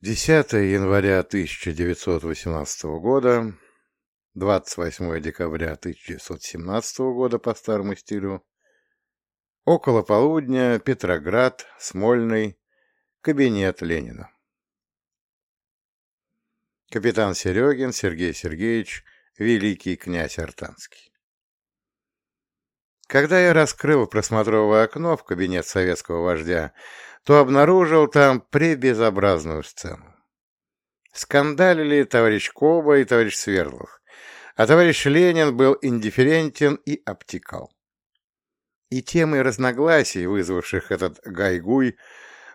10 января 1918 года, 28 декабря 1917 года по старому стилю, около полудня, Петроград, Смольный, кабинет Ленина. Капитан Серегин Сергей Сергеевич, великий князь Артанский. Когда я раскрыл просмотровое окно в кабинет советского вождя, то обнаружил там пребезобразную сцену. Скандалили товарищ Коба и товарищ Свердлов, а товарищ Ленин был индифферентен и обтекал. И темой разногласий, вызвавших этот гайгуй,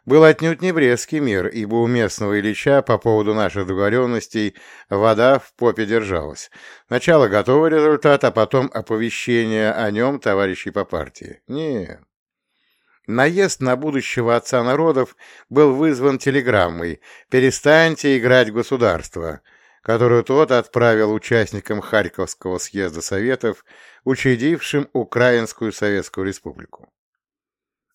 был отнюдь не Брестский мир, ибо у местного Ильича по поводу наших договоренностей вода в попе держалась. Сначала готовый результат, а потом оповещение о нем товарищей по партии. Не. Наезд на будущего отца народов был вызван телеграммой «Перестаньте играть государство», которую тот отправил участникам Харьковского съезда Советов, учредившим Украинскую Советскую Республику.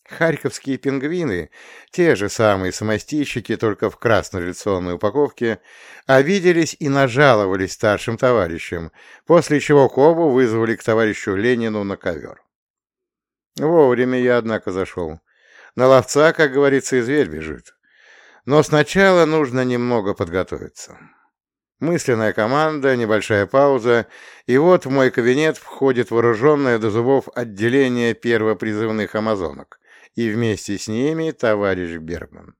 Харьковские пингвины, те же самые самостийщики, только в красно-революционной упаковке, обиделись и нажаловались старшим товарищам, после чего Кобу вызвали к товарищу Ленину на ковер. Вовремя я, однако, зашел. На ловца, как говорится, и зверь бежит. Но сначала нужно немного подготовиться. Мысленная команда, небольшая пауза, и вот в мой кабинет входит вооруженное до зубов отделение первопризывных амазонок, и вместе с ними товарищ Бергман.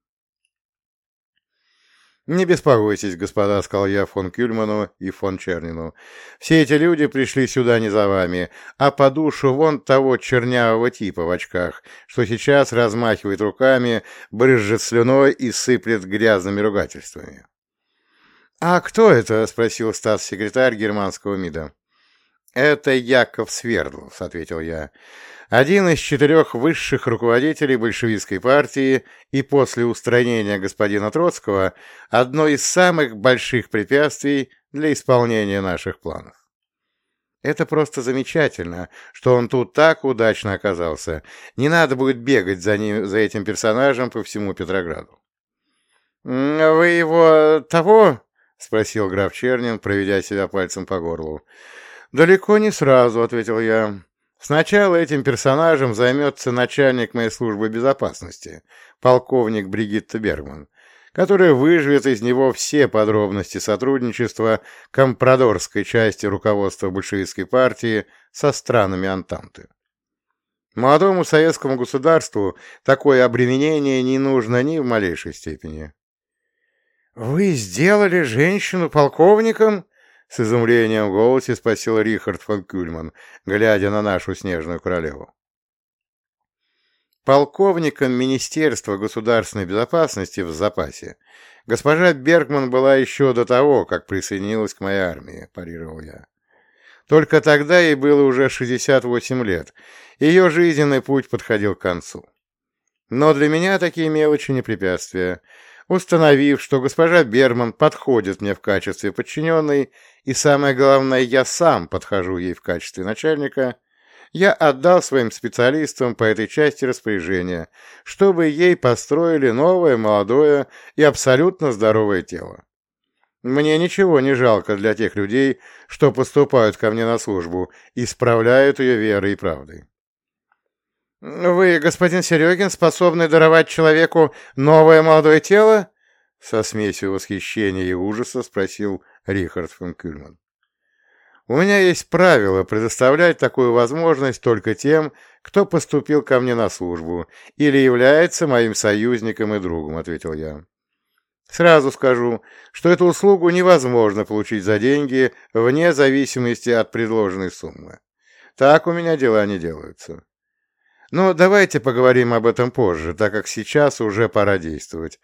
«Не беспокойтесь, господа», — сказал я фон Кюльману и фон Чернину. «Все эти люди пришли сюда не за вами, а по душу вон того чернявого типа в очках, что сейчас размахивает руками, брызжет слюной и сыплет грязными ругательствами». «А кто это?» — спросил статс-секретарь германского МИДа. «Это Яков Свердлов», — ответил я один из четырех высших руководителей большевистской партии и после устранения господина Троцкого одно из самых больших препятствий для исполнения наших планов. Это просто замечательно, что он тут так удачно оказался. Не надо будет бегать за, ним, за этим персонажем по всему Петрограду. «Вы его того?» — спросил граф Чернин, проведя себя пальцем по горлу. «Далеко не сразу», — ответил я. Сначала этим персонажем займется начальник моей службы безопасности, полковник Бригитта Бергман, которая выживет из него все подробности сотрудничества компрадорской части руководства большевистской партии со странами Антанты. Молодому советскому государству такое обременение не нужно ни в малейшей степени. «Вы сделали женщину полковником?» С изумлением в голосе спросил Рихард фон Кюльман, глядя на нашу снежную королеву. Полковником Министерства государственной безопасности в запасе госпожа Бергман была еще до того, как присоединилась к моей армии, парировал я. Только тогда ей было уже 68 лет, ее жизненный путь подходил к концу. Но для меня такие мелочи не препятствия. Установив, что госпожа Берман подходит мне в качестве подчиненной, и самое главное, я сам подхожу ей в качестве начальника, я отдал своим специалистам по этой части распоряжение, чтобы ей построили новое, молодое и абсолютно здоровое тело. Мне ничего не жалко для тех людей, что поступают ко мне на службу и справляют ее верой и правдой. «Вы, господин Серегин, способны даровать человеку новое молодое тело?» Со смесью восхищения и ужаса спросил Рихард фон Кюльман. «У меня есть правило предоставлять такую возможность только тем, кто поступил ко мне на службу или является моим союзником и другом», — ответил я. «Сразу скажу, что эту услугу невозможно получить за деньги вне зависимости от предложенной суммы. Так у меня дела не делаются». Но давайте поговорим об этом позже, так как сейчас уже пора действовать.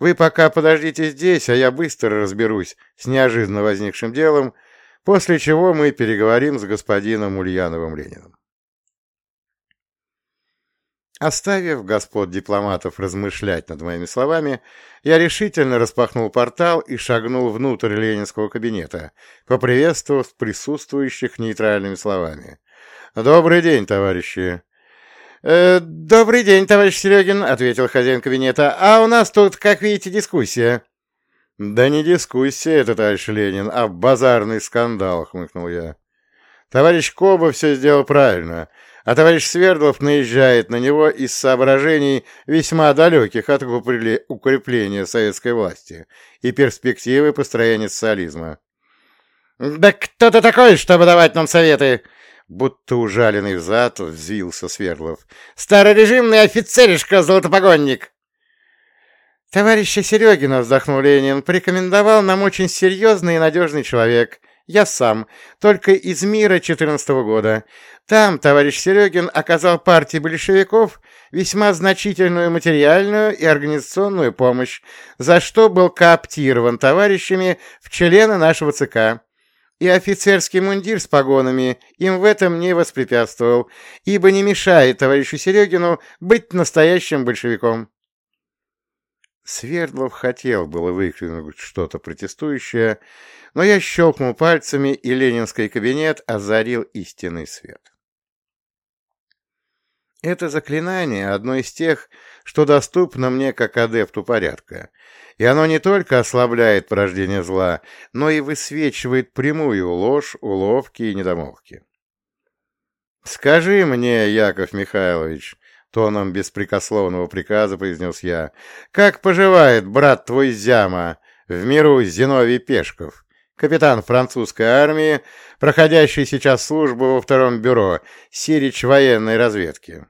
Вы пока подождите здесь, а я быстро разберусь с неожиданно возникшим делом, после чего мы переговорим с господином Ульяновым Лениным. Оставив господ дипломатов размышлять над моими словами, я решительно распахнул портал и шагнул внутрь ленинского кабинета, поприветствовав присутствующих нейтральными словами. «Добрый день, товарищи! Э, «Добрый день, товарищ Серегин», — ответил хозяин кабинета. «А у нас тут, как видите, дискуссия». Да не дискуссия это, товарищ Ленин, а базарный скандал, хмыкнул я. Товарищ Коба все сделал правильно, а товарищ Свердлов наезжает на него из соображений весьма далеких от укрепления советской власти и перспективы построения социализма. «Да кто ты такой, чтобы давать нам советы?» Будто ужаленный взад взвился Свердлов. «Старорежимный офицеришка-золотопогонник!» «Товарища Серегина, — вздохнул Ленин, — порекомендовал нам очень серьезный и надежный человек. Я сам, только из мира четырнадцатого года. Там товарищ Серегин оказал партии большевиков весьма значительную материальную и организационную помощь, за что был кооптирован товарищами в члены нашего ЦК. И офицерский мундир с погонами им в этом не воспрепятствовал, ибо не мешает товарищу Серегину быть настоящим большевиком. Свердлов хотел было выкрикнуть что-то протестующее, но я щелкнул пальцами, и ленинский кабинет озарил истинный свет. Это заклинание одно из тех, что доступно мне как адепту порядка, и оно не только ослабляет порождение зла, но и высвечивает прямую ложь, уловки и недомолвки. «Скажи мне, Яков Михайлович, тоном беспрекословного приказа произнес я. «Как поживает брат твой Зяма в миру Зиновий Пешков, капитан французской армии, проходящий сейчас службу во втором бюро Сирич военной разведки?»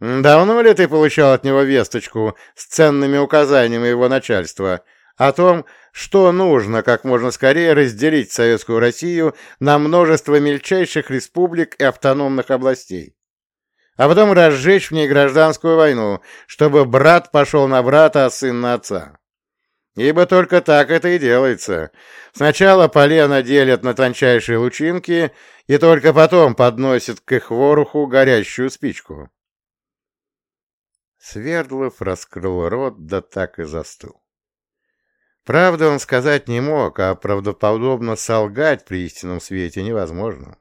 «Давно ли ты получал от него весточку с ценными указаниями его начальства о том, что нужно как можно скорее разделить Советскую Россию на множество мельчайших республик и автономных областей?» а потом разжечь в ней гражданскую войну, чтобы брат пошел на брата, а сын на отца. Ибо только так это и делается. Сначала полено делят на тончайшие лучинки, и только потом подносят к их воруху горящую спичку. Свердлов раскрыл рот, да так и застыл. Правда он сказать не мог, а правдоподобно солгать при истинном свете невозможно.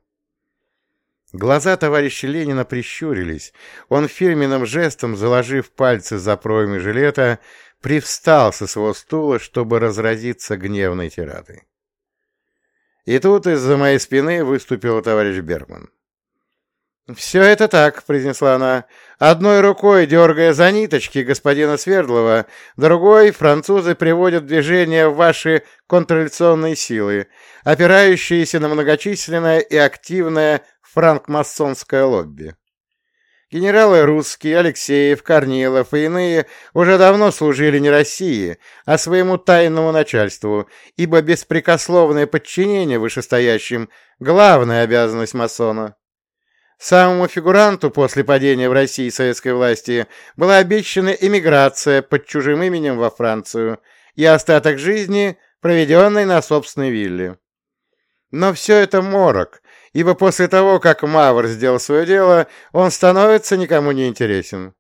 Глаза товарища Ленина прищурились. Он фирменным жестом, заложив пальцы за проймы жилета, привстал со своего стула, чтобы разразиться гневной тирадой. И тут из-за моей спины выступил товарищ Бергман. «Все это так», — произнесла она, — «одной рукой дергая за ниточки господина Свердлова, другой французы приводят в движение ваши контрреволюционные силы, опирающиеся на многочисленное и активное франкмасонское лобби. Генералы русские, Алексеев, Корнилов и иные уже давно служили не России, а своему тайному начальству, ибо беспрекословное подчинение вышестоящим – главная обязанность масона. Самому фигуранту после падения в России советской власти была обещана эмиграция под чужим именем во Францию и остаток жизни, проведенный на собственной вилле. Но все это морок, ибо после того, как Мавр сделал свое дело, он становится никому не интересен.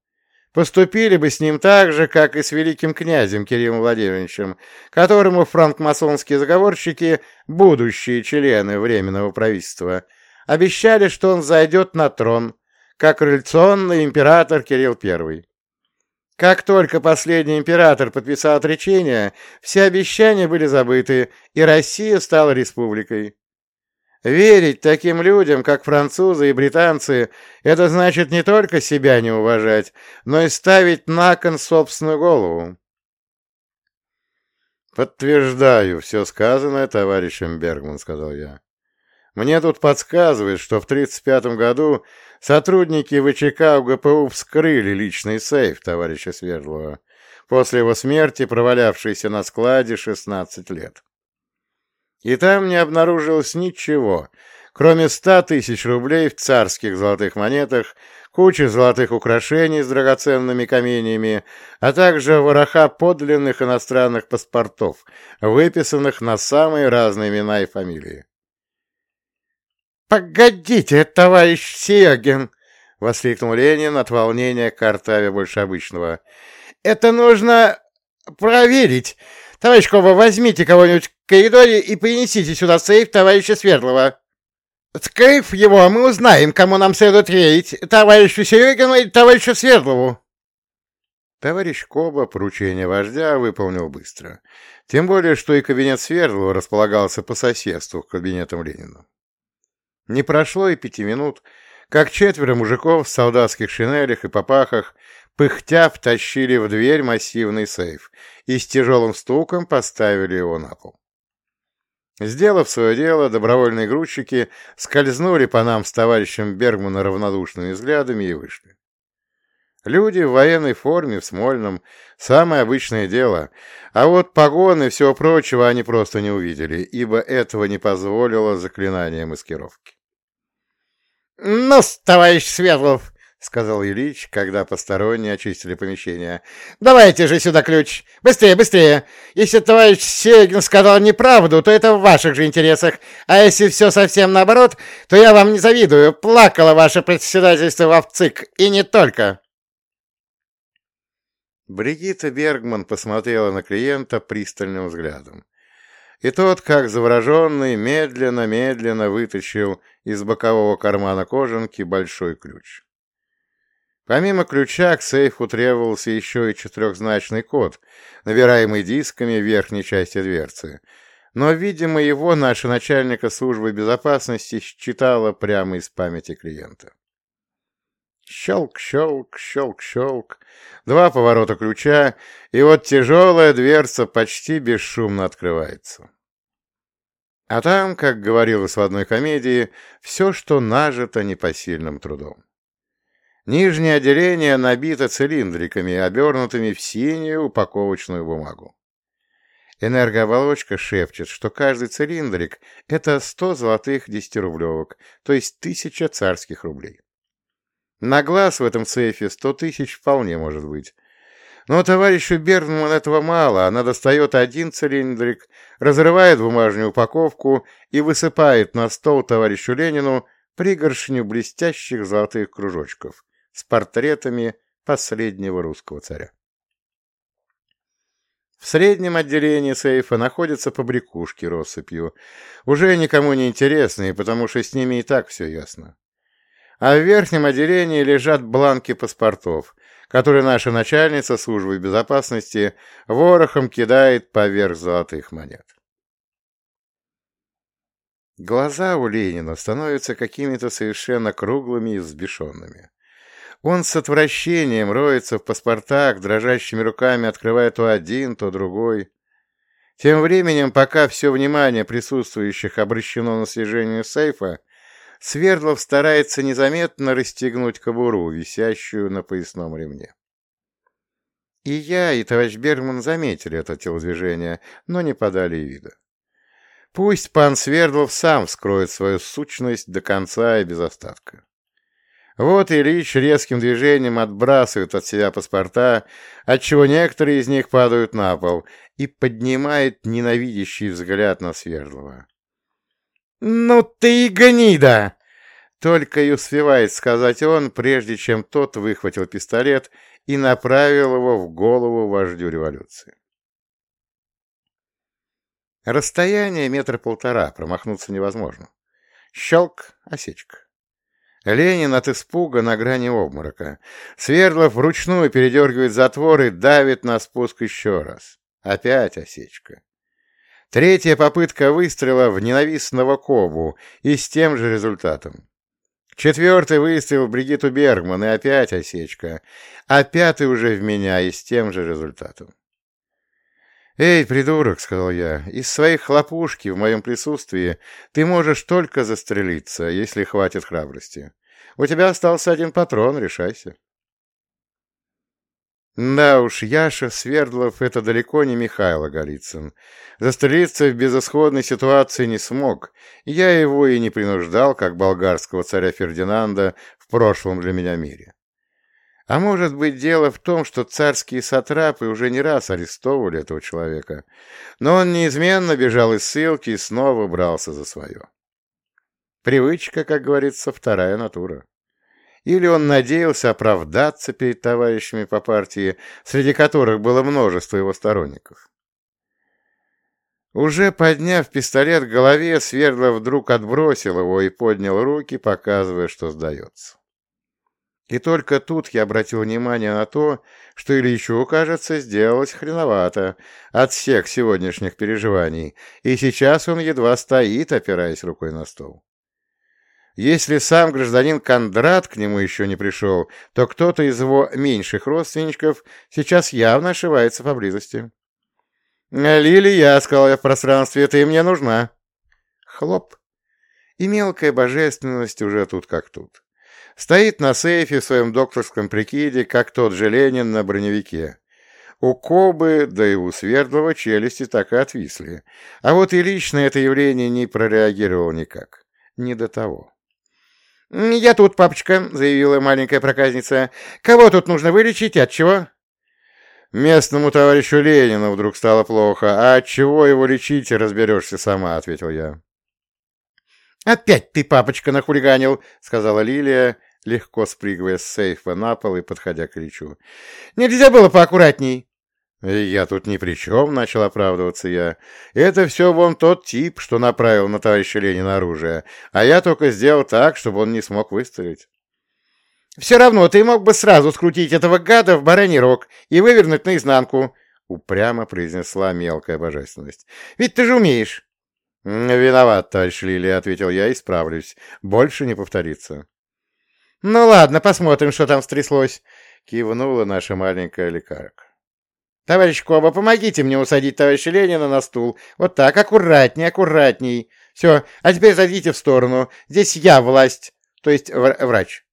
Поступили бы с ним так же, как и с великим князем Кириллом Владимировичем, которому франкмасонские заговорщики, будущие члены Временного правительства, обещали, что он зайдет на трон, как революционный император Кирилл I. Как только последний император подписал отречение, все обещания были забыты, и Россия стала республикой. Верить таким людям, как французы и британцы, это значит не только себя не уважать, но и ставить на кон собственную голову. «Подтверждаю все сказанное товарищем Бергман», — сказал я. «Мне тут подсказывают, что в 1935 году сотрудники ВЧК УГПУ вскрыли личный сейф товарища Свердлова, после его смерти провалявшийся на складе 16 лет. И там не обнаружилось ничего, кроме ста тысяч рублей в царских золотых монетах, кучи золотых украшений с драгоценными каменьями, а также вороха подлинных иностранных паспортов, выписанных на самые разные имена и фамилии. «Погодите, товарищ Сегин!» — воскликнул Ленин от волнения Картаве больше обычного. «Это нужно проверить. Товарищ Коба, возьмите кого-нибудь в коридоре и принесите сюда сейф товарища Свердлова. Скрыв его, мы узнаем, кому нам следует верить, товарищу Серегину или товарищу Свердлову. Товарищ Коба поручение вождя выполнил быстро. Тем более, что и кабинет Свердлова располагался по соседству с кабинетом Ленина. Не прошло и пяти минут, как четверо мужиков в солдатских шинелях и попахах пыхтя втащили в дверь массивный сейф и с тяжелым стуком поставили его на пол. Сделав свое дело, добровольные грузчики скользнули по нам с товарищем Бергмана равнодушными взглядами и вышли. Люди в военной форме, в Смольном, самое обычное дело, а вот погоны и всего прочего они просто не увидели, ибо этого не позволило заклинание маскировки. ну товарищ Светлов!» — сказал Ильич, когда посторонние очистили помещение. «Давайте же сюда ключ! Быстрее, быстрее! Если товарищ Сегин сказал неправду, то это в ваших же интересах, а если все совсем наоборот, то я вам не завидую. Плакало ваше председательство в ВЦИК, и не только!» Бригитта Бергман посмотрела на клиента пристальным взглядом. И тот, как завороженный, медленно-медленно вытащил из бокового кармана кожанки большой ключ. Помимо ключа к сейфу требовался еще и четырехзначный код, набираемый дисками в верхней части дверцы. Но, видимо, его наша начальника службы безопасности считала прямо из памяти клиента. Щелк, щелк, щелк, щелк. Два поворота ключа, и вот тяжелая дверца почти бесшумно открывается. А там, как говорилось в одной комедии, все, что нажито непосильным трудом. Нижнее отделение набито цилиндриками, обернутыми в синюю упаковочную бумагу. Энергооболочка шепчет, что каждый цилиндрик — это 100 золотых десятирублевок, то есть тысяча царских рублей. На глаз в этом сейфе сто тысяч вполне может быть. Но товарищу Бернман этого мало. Она достает один цилиндрик, разрывает бумажную упаковку и высыпает на стол товарищу Ленину пригоршню блестящих золотых кружочков с портретами последнего русского царя. В среднем отделении сейфа находятся побрякушки россыпью, уже никому не интересные, потому что с ними и так все ясно а в верхнем отделении лежат бланки паспортов, которые наша начальница службы безопасности ворохом кидает поверх золотых монет. Глаза у Ленина становятся какими-то совершенно круглыми и взбешенными. Он с отвращением роется в паспортах, дрожащими руками открывая то один, то другой. Тем временем, пока все внимание присутствующих обращено на слежение сейфа, Свердлов старается незаметно расстегнуть кобуру, висящую на поясном ремне. И я, и товарищ Бергман заметили это телодвижение, но не подали и вида. Пусть пан Свердлов сам вскроет свою сущность до конца и без остатка. Вот Ильич резким движением отбрасывает от себя паспорта, отчего некоторые из них падают на пол, и поднимает ненавидящий взгляд на Свердлова. «Ну ты и гнида!» Только и успевает сказать он, прежде чем тот выхватил пистолет и направил его в голову вождю революции. Расстояние метра полтора, промахнуться невозможно. Щелк, осечка. Ленин от испуга на грани обморока. Свердлов вручную передергивает затвор и давит на спуск еще раз. Опять осечка. Третья попытка выстрела в ненавистного Кобу и с тем же результатом. Четвертый выстрел в Бригиту Бергман и опять осечка, а пятый уже в меня и с тем же результатом. «Эй, придурок», — сказал я, — «из своей хлопушки в моем присутствии ты можешь только застрелиться, если хватит храбрости. У тебя остался один патрон, решайся». Да уж, Яша Свердлов — это далеко не Михайло Голицын. Застрелиться в безысходной ситуации не смог. Я его и не принуждал, как болгарского царя Фердинанда в прошлом для меня мире. А может быть, дело в том, что царские сатрапы уже не раз арестовывали этого человека, но он неизменно бежал из ссылки и снова брался за свое. Привычка, как говорится, вторая натура или он надеялся оправдаться перед товарищами по партии, среди которых было множество его сторонников. Уже подняв пистолет к голове, Свердлов вдруг отбросил его и поднял руки, показывая, что сдается. И только тут я обратил внимание на то, что Ильичу, кажется, сделалось хреновато от всех сегодняшних переживаний, и сейчас он едва стоит, опираясь рукой на стол. Если сам гражданин Кондрат к нему еще не пришел, то кто-то из его меньших родственников сейчас явно ошивается поблизости. «Лили, я сказал я в пространстве, ты мне нужна». Хлоп. И мелкая божественность уже тут как тут. Стоит на сейфе в своем докторском прикиде, как тот же Ленин на броневике. У Кобы, да и у Свердлова челюсти так и отвисли. А вот и лично это явление не прореагировал никак. Не до того. «Я тут, папочка», — заявила маленькая проказница. «Кого тут нужно вылечить от чего?» «Местному товарищу Ленину вдруг стало плохо, а от чего его лечить, разберешься сама», — ответил я. «Опять ты, папочка, нахулиганил», — сказала Лилия, легко спрыгивая с сейфа на пол и подходя к Ильичу. «Нельзя было поаккуратней». «Я тут ни при чем», — начал оправдываться я. «Это все вон тот тип, что направил на товарища Ленина оружие, а я только сделал так, чтобы он не смог выстрелить». «Все равно ты мог бы сразу скрутить этого гада в бараний рог и вывернуть наизнанку», — упрямо произнесла мелкая божественность. «Ведь ты же умеешь». «Виноват, товарищ Лилия», — ответил я, — «исправлюсь. Больше не повторится». «Ну ладно, посмотрим, что там стряслось», — кивнула наша маленькая лекарка. «Товарищ Коба, помогите мне усадить товарища Ленина на стул. Вот так, аккуратней, аккуратней. Все, а теперь зайдите в сторону. Здесь я власть, то есть врач».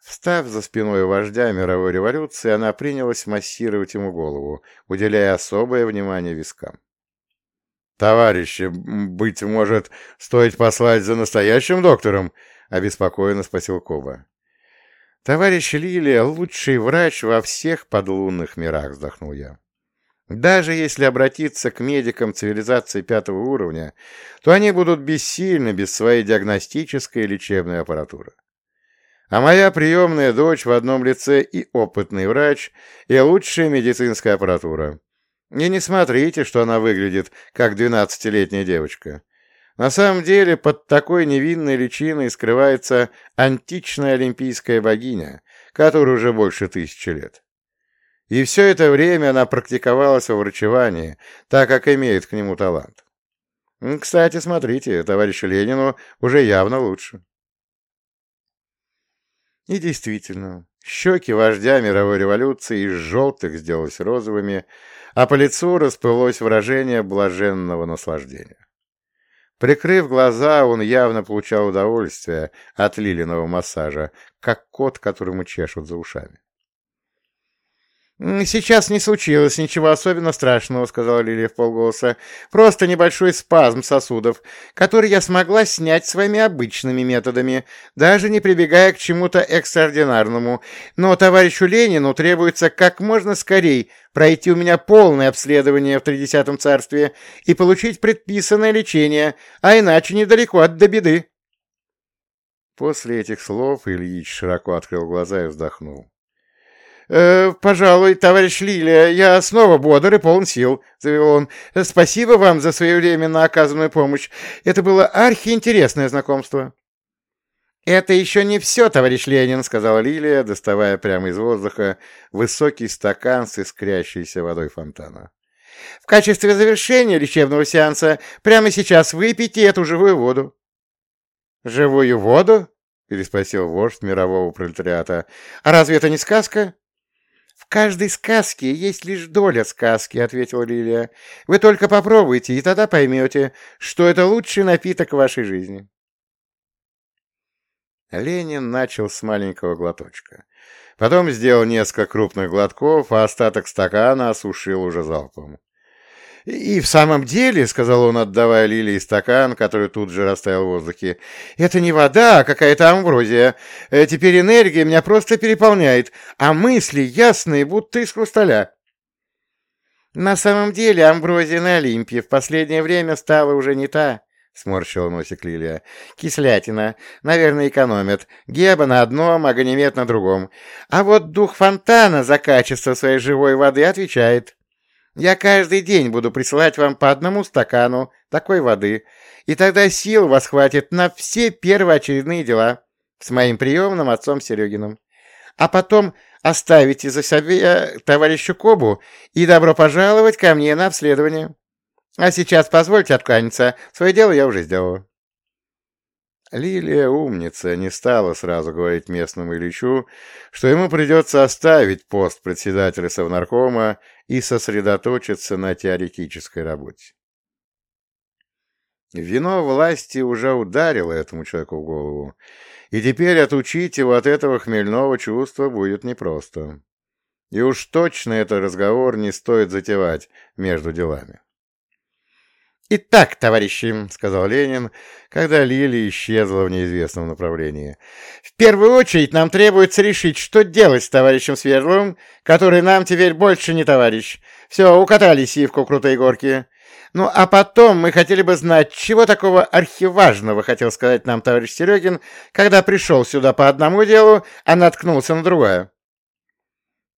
Встав за спиной вождя мировой революции, она принялась массировать ему голову, уделяя особое внимание вискам. «Товарищи, быть может, стоит послать за настоящим доктором?» — обеспокоенно спросил Коба. «Товарищ Лилия — лучший врач во всех подлунных мирах», — вздохнул я. «Даже если обратиться к медикам цивилизации пятого уровня, то они будут бессильны без своей диагностической и лечебной аппаратуры. А моя приемная дочь в одном лице и опытный врач, и лучшая медицинская аппаратура. И не смотрите, что она выглядит, как двенадцатилетняя девочка. На самом деле под такой невинной личиной скрывается античная олимпийская богиня, которой уже больше тысячи лет. И все это время она практиковалась во врачевании, так как имеет к нему талант. Кстати, смотрите, товарищу Ленину уже явно лучше. И действительно, щеки вождя мировой революции из желтых сделались розовыми, а по лицу расплылось выражение блаженного наслаждения. Прикрыв глаза, он явно получал удовольствие от лилиного массажа, как кот, которому чешут за ушами. «Сейчас не случилось ничего особенно страшного», — сказала Лилия в полголоса. «Просто небольшой спазм сосудов, который я смогла снять своими обычными методами, даже не прибегая к чему-то экстраординарному. Но товарищу Ленину требуется как можно скорее пройти у меня полное обследование в Тридесятом царстве и получить предписанное лечение, а иначе недалеко от до беды». После этих слов Ильич широко открыл глаза и вздохнул. «Э, «Пожалуй, товарищ Лилия, я снова бодр и полон сил», — заявил он. «Спасибо вам за своевременно оказанную помощь. Это было архиинтересное знакомство». «Это еще не все, товарищ Ленин», — сказала Лилия, доставая прямо из воздуха высокий стакан с искрящейся водой фонтана. «В качестве завершения лечебного сеанса прямо сейчас выпейте эту живую воду». «Живую воду?» — переспросил вождь мирового пролетариата. «А разве это не сказка?» «В каждой сказке есть лишь доля сказки», — ответила Лилия. «Вы только попробуйте, и тогда поймете, что это лучший напиток вашей жизни». Ленин начал с маленького глоточка. Потом сделал несколько крупных глотков, а остаток стакана осушил уже залпом. «И в самом деле, — сказал он, отдавая Лилии стакан, который тут же растаял в воздухе, — это не вода, а какая-то амброзия. Э, теперь энергия меня просто переполняет, а мысли ясные, будто из хрусталя». «На самом деле амброзия на Олимпе в последнее время стала уже не та», — сморщила носик Лилия. «Кислятина. Наверное, экономят. Геба на одном, а на другом. А вот дух фонтана за качество своей живой воды отвечает». Я каждый день буду присылать вам по одному стакану такой воды, и тогда сил вас хватит на все первоочередные дела. с моим приемным отцом Серегиным. А потом оставите за себя товарищу Кобу и добро пожаловать ко мне на обследование. А сейчас позвольте откланяться, свое дело я уже сделала. Лилия умница не стала сразу говорить местному Ильичу, что ему придется оставить пост председателя Совнаркома и сосредоточиться на теоретической работе. Вино власти уже ударило этому человеку в голову, и теперь отучить его от этого хмельного чувства будет непросто. И уж точно этот разговор не стоит затевать между делами. «Итак, товарищи», — сказал Ленин, когда Лили исчезла в неизвестном направлении, «в первую очередь нам требуется решить, что делать с товарищем Свердловым, который нам теперь больше не товарищ. Все, укатали сивку крутые горки. Ну, а потом мы хотели бы знать, чего такого архиважного хотел сказать нам товарищ Серегин, когда пришел сюда по одному делу, а наткнулся на другое».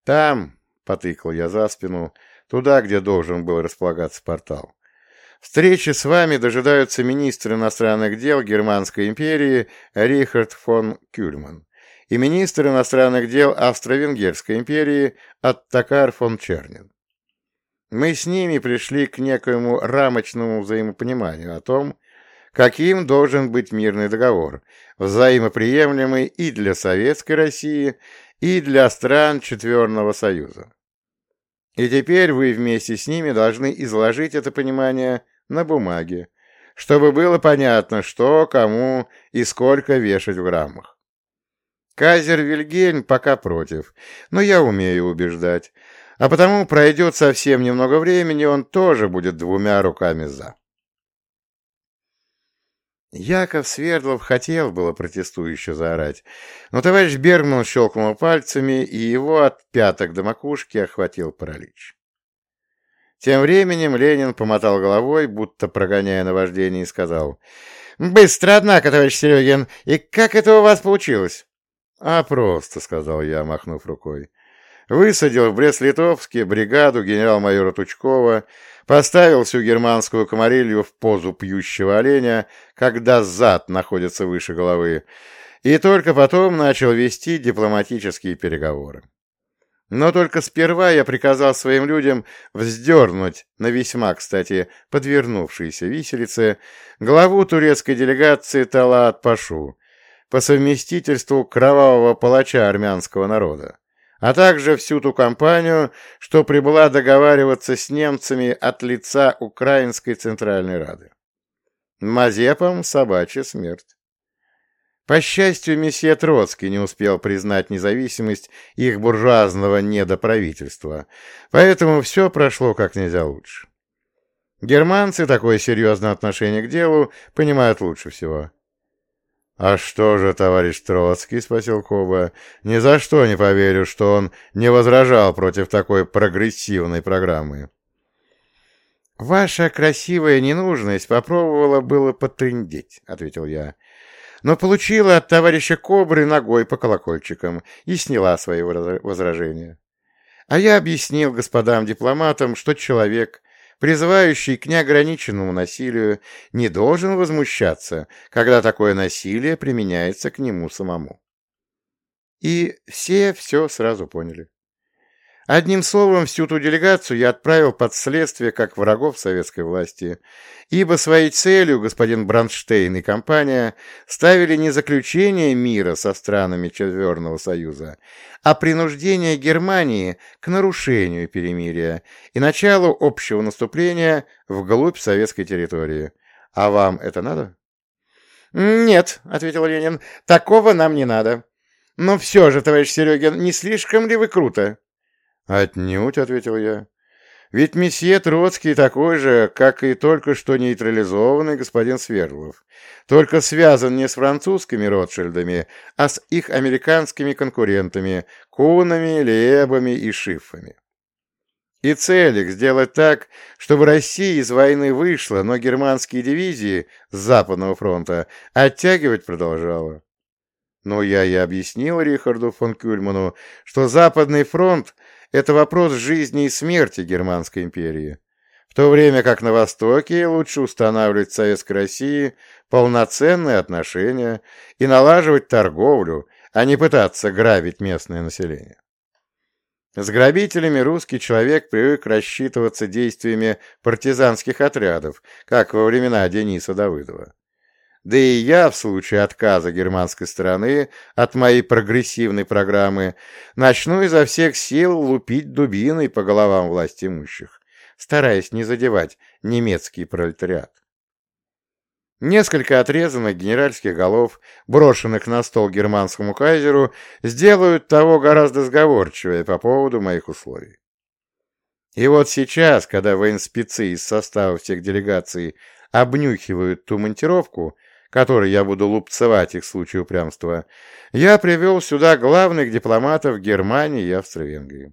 «Там», — потыкал я за спину, туда, где должен был располагаться портал. Встречи с вами дожидаются министр иностранных дел Германской империи Рихард фон Кюльман и министр иностранных дел Австро-Венгерской империи Аттакар фон Чернин. Мы с ними пришли к некоему рамочному взаимопониманию о том, каким должен быть мирный договор, взаимоприемлемый и для Советской России, и для стран Четверного Союза. И теперь вы вместе с ними должны изложить это понимание на бумаге, чтобы было понятно, что, кому и сколько вешать в граммах. Казер Вильгельм пока против, но я умею убеждать, а потому пройдет совсем немного времени, он тоже будет двумя руками «за». Яков Свердлов хотел было протестующе заорать, но товарищ Бергман щелкнул пальцами, и его от пяток до макушки охватил паралич. Тем временем Ленин помотал головой, будто прогоняя наваждение, и сказал, «Быстро, однако, товарищ Серегин, и как это у вас получилось?» «А просто», — сказал я, махнув рукой. «Высадил в Брест-Литовске бригаду генерал-майора Тучкова, Поставил всю германскую комарилью в позу пьющего оленя, когда зад находится выше головы, и только потом начал вести дипломатические переговоры. Но только сперва я приказал своим людям вздернуть на весьма, кстати, подвернувшейся виселице главу турецкой делегации Талаат Пашу по совместительству кровавого палача армянского народа а также всю ту компанию, что прибыла договариваться с немцами от лица Украинской Центральной Рады. Мазепам собачья смерть. По счастью, месье Троцкий не успел признать независимость их буржуазного недоправительства, поэтому все прошло как нельзя лучше. Германцы такое серьезное отношение к делу понимают лучше всего. «А что же, товарищ Троцкий?» — спросил Коба. «Ни за что не поверю, что он не возражал против такой прогрессивной программы». «Ваша красивая ненужность попробовала было потрындеть», — ответил я. «Но получила от товарища Кобры ногой по колокольчикам и сняла свои возражения. А я объяснил господам дипломатам, что человек, призывающий к неограниченному насилию, не должен возмущаться, когда такое насилие применяется к нему самому. И все все сразу поняли. Одним словом, всю ту делегацию я отправил под следствие как врагов советской власти, ибо своей целью господин Бранштейн и компания ставили не заключение мира со странами Четверного Союза, а принуждение Германии к нарушению перемирия и началу общего наступления вглубь советской территории. А вам это надо? «Нет», — ответил Ленин, — «такого нам не надо. Но все же, товарищ Серегин, не слишком ли вы круто?» «Отнюдь», — ответил я. «Ведь месье Троцкий такой же, как и только что нейтрализованный господин Свердлов, только связан не с французскими Ротшильдами, а с их американскими конкурентами, Кунами, Лебами и Шифами. И цель их сделать так, чтобы Россия из войны вышла, но германские дивизии с Западного фронта оттягивать продолжала. Но я и объяснил Рихарду фон Кюльману, что Западный фронт это вопрос жизни и смерти Германской империи, в то время как на Востоке лучше устанавливать в Советской России полноценные отношения и налаживать торговлю, а не пытаться грабить местное население. С грабителями русский человек привык рассчитываться действиями партизанских отрядов, как во времена Дениса Давыдова. Да и я, в случае отказа германской стороны от моей прогрессивной программы, начну изо всех сил лупить дубиной по головам власть имущих, стараясь не задевать немецкий пролетариат. Несколько отрезанных генеральских голов, брошенных на стол германскому кайзеру, сделают того гораздо сговорчивее по поводу моих условий. И вот сейчас, когда военспецы из состава всех делегаций обнюхивают ту монтировку, которой я буду лупцевать их в случае упрямства, я привел сюда главных дипломатов Германии и Австро-Венгрии.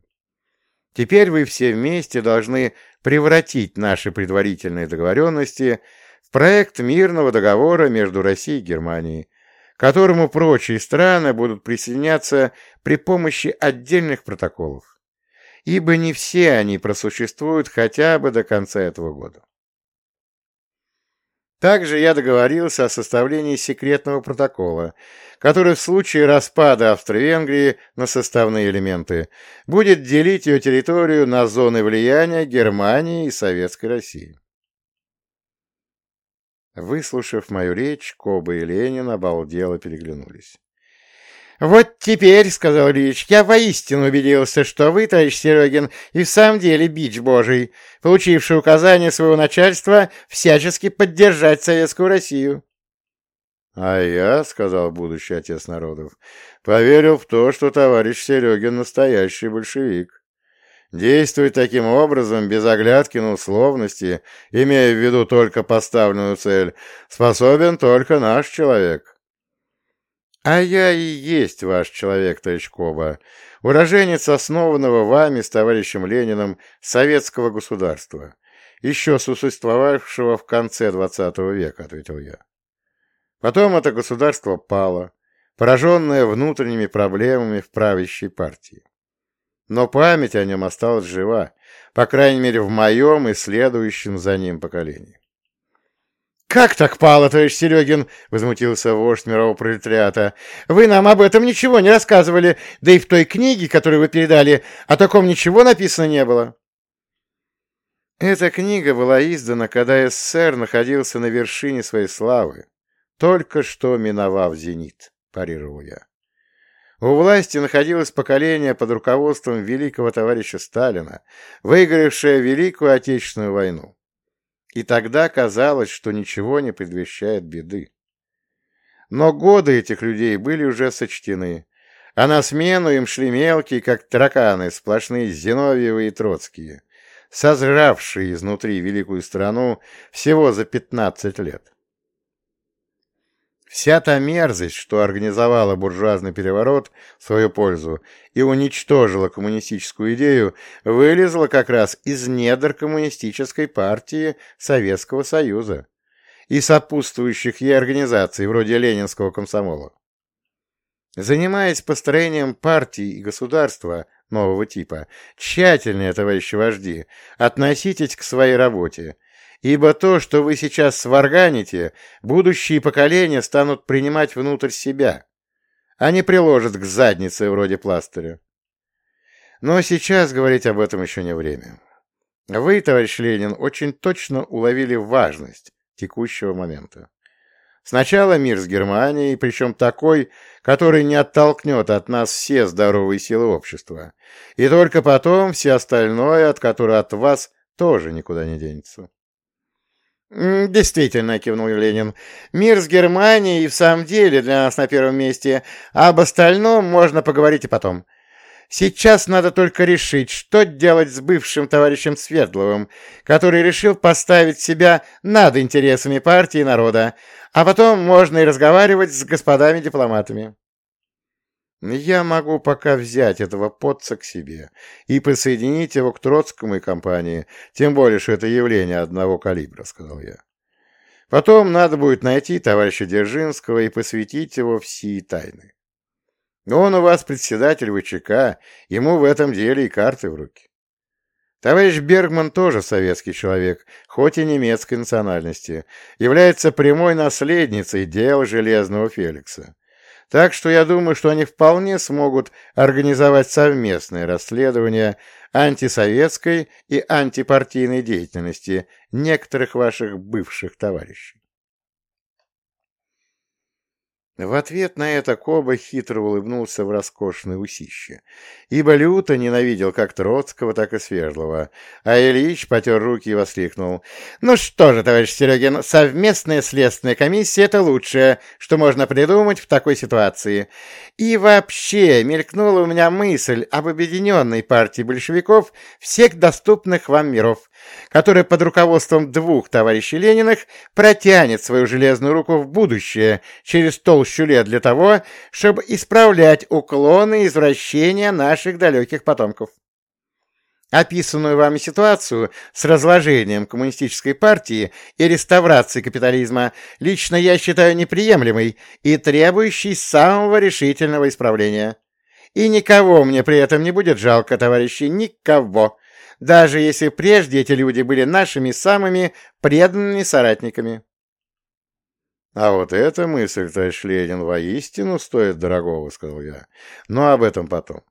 Теперь вы все вместе должны превратить наши предварительные договоренности в проект мирного договора между Россией и Германией, к которому прочие страны будут присоединяться при помощи отдельных протоколов, ибо не все они просуществуют хотя бы до конца этого года. Также я договорился о составлении секретного протокола, который в случае распада Австро-Венгрии на составные элементы будет делить ее территорию на зоны влияния Германии и Советской России. Выслушав мою речь, Коба и Ленин обалдело переглянулись. «Вот теперь, — сказал Ильич, — я воистину убедился, что вы, товарищ Серегин, и в самом деле бич божий, получивший указание своего начальства всячески поддержать Советскую Россию». «А я, — сказал будущий отец народов, — поверил в то, что товарищ Серегин настоящий большевик. Действовать таким образом, без оглядки на условности, имея в виду только поставленную цель, способен только наш человек. А я и есть ваш человек, Коба, уроженец основанного вами с товарищем Лениным советского государства, еще существовавшего в конце XX века, ответил я. Потом это государство пало, пораженное внутренними проблемами в правящей партии. Но память о нем осталась жива, по крайней мере, в моем и следующем за ним поколении. «Как так пало, товарищ Серегин?» — возмутился вождь мирового пролетариата. «Вы нам об этом ничего не рассказывали, да и в той книге, которую вы передали, о таком ничего написано не было». Эта книга была издана, когда СССР находился на вершине своей славы, только что миновав зенит, парировал я. У власти находилось поколение под руководством великого товарища Сталина, выигравшее Великую Отечественную войну. И тогда казалось, что ничего не предвещает беды. Но годы этих людей были уже сочтены, а на смену им шли мелкие, как тараканы, сплошные Зиновьевы и Троцкие, созравшие изнутри великую страну всего за пятнадцать лет. Вся та мерзость, что организовала буржуазный переворот в свою пользу и уничтожила коммунистическую идею, вылезла как раз из недр коммунистической партии Советского Союза и сопутствующих ей организаций, вроде Ленинского комсомола. Занимаясь построением партии и государства нового типа, тщательнее, товарищи вожди, относитесь к своей работе – ибо то, что вы сейчас сварганите, будущие поколения станут принимать внутрь себя, а не приложат к заднице вроде пластыря. Но сейчас говорить об этом еще не время. Вы, товарищ Ленин, очень точно уловили важность текущего момента. Сначала мир с Германией, причем такой, который не оттолкнет от нас все здоровые силы общества, и только потом все остальное, от которого от вас тоже никуда не денется. «Действительно», — кивнул Ленин, — «мир с Германией в самом деле для нас на первом месте, а об остальном можно поговорить и потом. Сейчас надо только решить, что делать с бывшим товарищем Свердловым, который решил поставить себя над интересами партии и народа, а потом можно и разговаривать с господами дипломатами». Я могу пока взять этого потца к себе и присоединить его к Троцкому и компании, тем более, что это явление одного калибра, — сказал я. Потом надо будет найти товарища Дзержинского и посвятить его в сии тайны. Он у вас председатель ВЧК, ему в этом деле и карты в руки. Товарищ Бергман тоже советский человек, хоть и немецкой национальности, является прямой наследницей дел Железного Феликса. Так что я думаю, что они вполне смогут организовать совместное расследование антисоветской и антипартийной деятельности некоторых ваших бывших товарищей. В ответ на это Коба хитро улыбнулся в роскошное усище, ибо люто ненавидел как Троцкого, так и Свердлова, а Ильич потер руки и воскликнул. «Ну что же, товарищ Серегин, совместная следственная комиссия — это лучшее, что можно придумать в такой ситуации. И вообще мелькнула у меня мысль об объединенной партии большевиков всех доступных вам миров, которая под руководством двух товарищей Лениных протянет свою железную руку в будущее через толщу лет для того, чтобы исправлять уклоны и извращения наших далеких потомков. Описанную вами ситуацию с разложением коммунистической партии и реставрацией капитализма лично я считаю неприемлемой и требующей самого решительного исправления. И никого мне при этом не будет жалко, товарищи, никого даже если прежде эти люди были нашими самыми преданными соратниками. «А вот эта мысль, товарищ Ленин, воистину стоит дорогого», — сказал я. «Но об этом потом.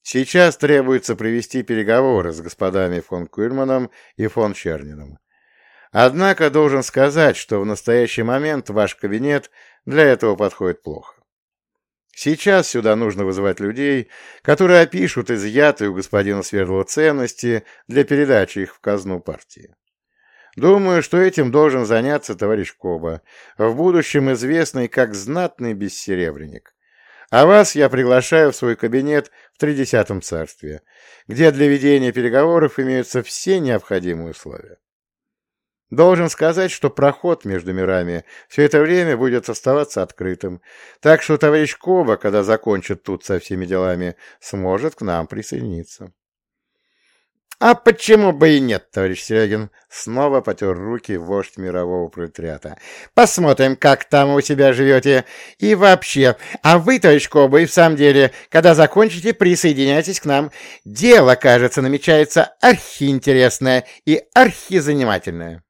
Сейчас требуется провести переговоры с господами фон Кюльманом и фон Черниным. Однако должен сказать, что в настоящий момент ваш кабинет для этого подходит плохо. Сейчас сюда нужно вызывать людей, которые опишут изъятые у господина Свердлова ценности для передачи их в казну партии. Думаю, что этим должен заняться товарищ Коба, в будущем известный как знатный бессеребренник. А вас я приглашаю в свой кабинет в Тридесятом царстве, где для ведения переговоров имеются все необходимые условия. Должен сказать, что проход между мирами все это время будет оставаться открытым, так что товарищ Коба, когда закончит тут со всеми делами, сможет к нам присоединиться. «А почему бы и нет, товарищ Серегин?» Снова потер руки вождь мирового пролетариата. «Посмотрим, как там у себя живете. И вообще, а вы, товарищ Коба, и в самом деле, когда закончите, присоединяйтесь к нам. Дело, кажется, намечается архиинтересное и архизанимательное».